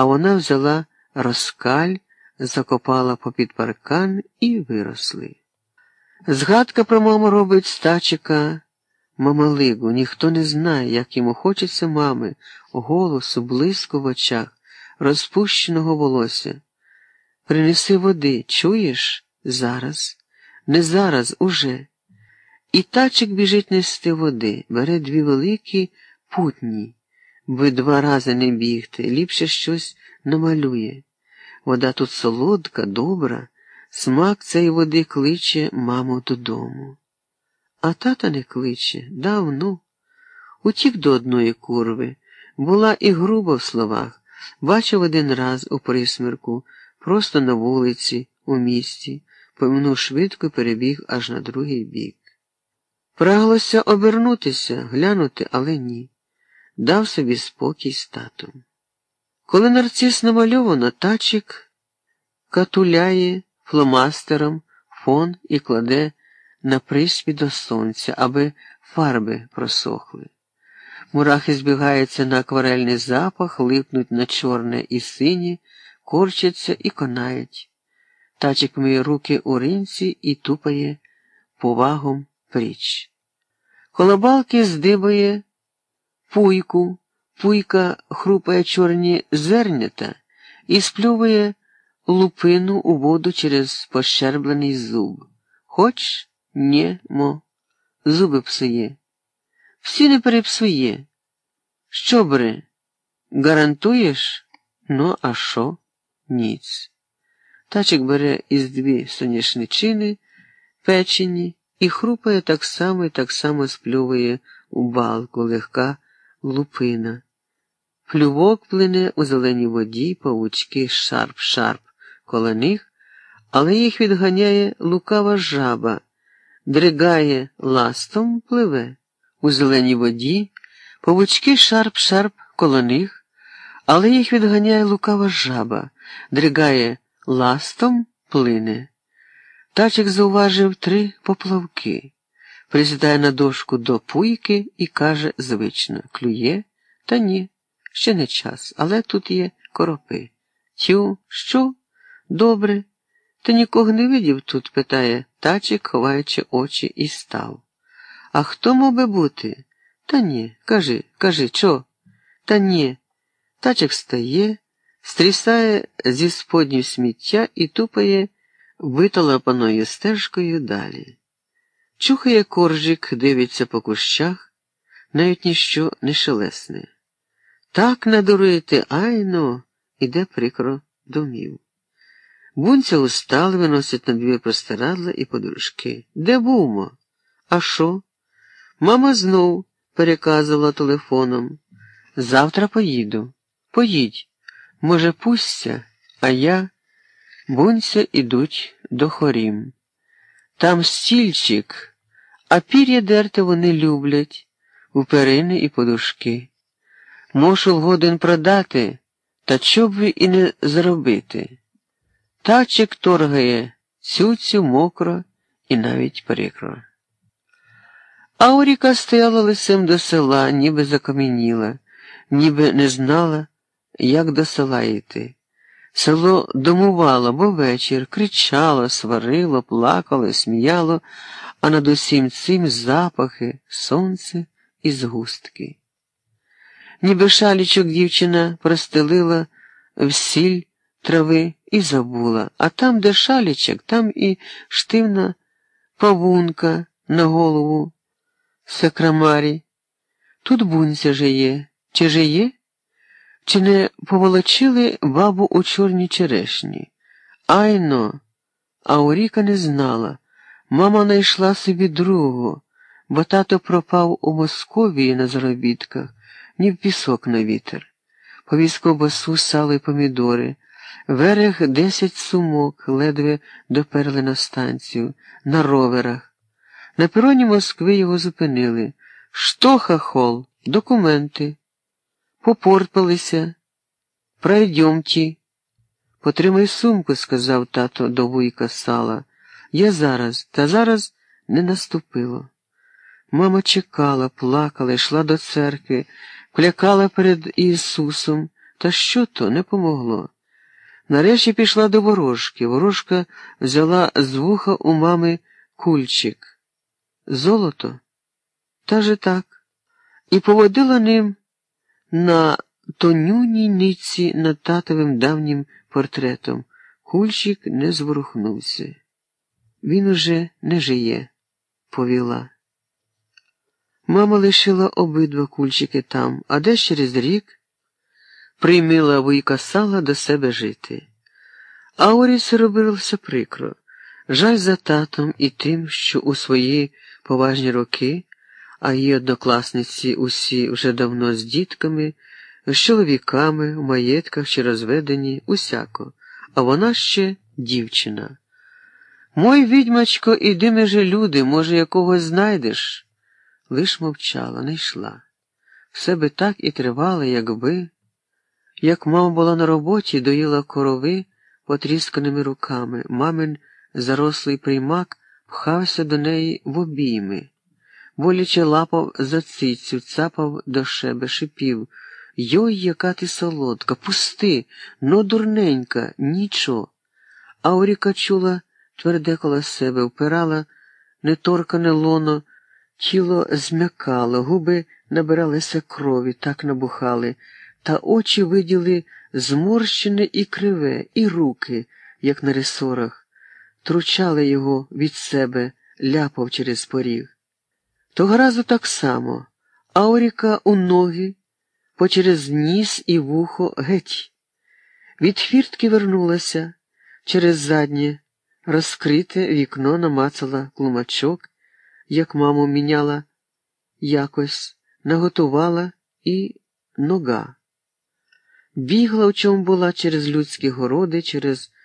а вона взяла розкаль, закопала попід паркан і виросли. Згадка про маму робить стачика мамалигу. Ніхто не знає, як йому хочеться мами, голосу, блиску в очах, розпущеного волосся. Принеси води, чуєш? Зараз, не зараз, уже. І тачик біжить нести води, бере дві великі путні, би два рази не бігти, ліпше щось намалює. Вода тут солодка, добра, смак цієї води кличе маму додому. А тата не кличе давно. Утік до одної курви, була і груба в словах, бачив один раз у присмірку, просто на вулиці, у місті, поминув швидко перебіг аж на другий бік. Праглося обернутися, глянути, але ні. Дав собі спокій з татом. Коли нарцис намальовано, тачик катуляє фломастером фон і кладе на приспі до сонця, аби фарби просохли. Мурахи збігаються на акварельний запах, липнуть на чорне і синє, корчаться і конають. Тачик миє руки у ринці і тупає повагом пріч. Колобалки здибає пуйку, пуйка хрупає чорні зернята і сплюває лупину у воду через пощерблений зуб. Хоч ні, мо, зуби псує. Всі не перепсує. Що бре? Гарантуєш? Ну, а що? Ніц. Тачик бере із дві соняшничини, печені і хрупає так само і так само сплювує у балку легка лупина. Плювок плине у зеленій воді, павучки шарп-шарп коло них, але їх відганяє лукава жаба, дригає ластом, пливе у зеленій воді, павучки шарп-шарп коло них, але їх відганяє лукава жаба, дригає ластом, плине. Тачик зауважив три поплавки, присідає на дошку до пуйки і каже звично клює, та ні, ще не час, але тут є коропи. Тю, що? Добре. Ти нікого не видів тут? питає тачик, ховаючи очі, і став. А хто мов би бути? Та ні, кажи, кажи, чо? Та ні. Тачик стає, стрісає зі споднів сміття і тупає витолапаною стежкою далі. Чухає коржик, дивиться по кущах, навіть ніщо не шелесне. Так надурити, айно, іде прикро домів. Бунця устали, виносять на дві простирадла і подушки. Де бумо? А що? Мама знов переказувала телефоном. Завтра поїду. Поїдь. Може, пустся, а я. Бунця ідуть до хорім. Там стільчик, а пір'я дерти вони люблять у перини і подушки. Мошу годин продати, та чоб ви і не зробити. Тачик торгає цюцю мокро і навіть прикро. Ауріка стояла лицем до села, ніби закам'яніла, ніби не знала, як до села йти. Село домувало, бо вечір кричало, сварило, плакало, сміяло, а над усім цим запахи, сонце і згустки. Ніби шалічок дівчина простелила в сіль трави і забула, а там, де шалічок, там і штивна павунка на голову сакрамарі. Тут бунця жиє. Чи жиє? Чи не поволочили бабу у чорній черешні? Айно, Ауріка не знала. Мама знайшла собі другого, бо тато пропав у Московії на заробітках, ні в пісок на вітер. Повіз ковбасу, сало й помідори. Верег десять сумок, ледве доперли на станцію, на роверах. На пероні Москви його зупинили. Що, хахол, документи. Попорпалися. Пройдемте. Потримай сумку, сказав тато до вуйка сала. Я зараз, та зараз не наступило. Мама чекала, плакала, йшла до церкви, клякала перед Ісусом. Та що то не помогло? Нарешті пішла до ворожки. Ворожка взяла з вуха у мами кульчик. Золото? Та же так. І поводила ним на тонюній ниці над татовим давнім портретом. Кульчик не зворухнувся. Він уже не жиє, повіла. Мама лишила обидва кульчики там, а десь через рік приймила вуйка сала до себе жити. А Оріці робилося прикро. Жаль за татом і тим, що у свої поважні роки, а її однокласниці усі вже давно з дітками, з чоловіками, в маєтках чи розведені, усяко, а вона ще дівчина. Мой відьмачко, іди меже люди, може, якогось знайдеш. Лиш мовчала, не йшла. Все би так і тривало, якби, як мама була на роботі, доїла корови потрісканими руками, мамин зарослий приймак пхався до неї в обійми, боляче лапав за цицю, цапав до шеби, шипів. Йой, яка ти солодка, пусти, но дурненька, нічо. Ауріка чула тверде коло себе, впирала неторкане лоно, тіло змякало, губи набиралися крові, так набухали, та очі виділи зморщене і криве, і руки, як на ресорах, тручали його від себе, ляпав через поріг. Того разу так само, Ауріка у ноги, почерез ніс і вухо геть. Від фіртки вернулася через заднє, розкрите вікно намацала клумачок, як маму міняла якось, наготувала і нога. Бігла, в чому була через людські городи, через